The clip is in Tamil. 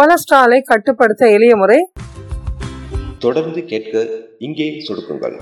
கொலஸ்ட்ராலை கட்டுப்படுத்த எளிய முறை தொடர்ந்து கேட்க இங்கே சொடுக்குங்கள்.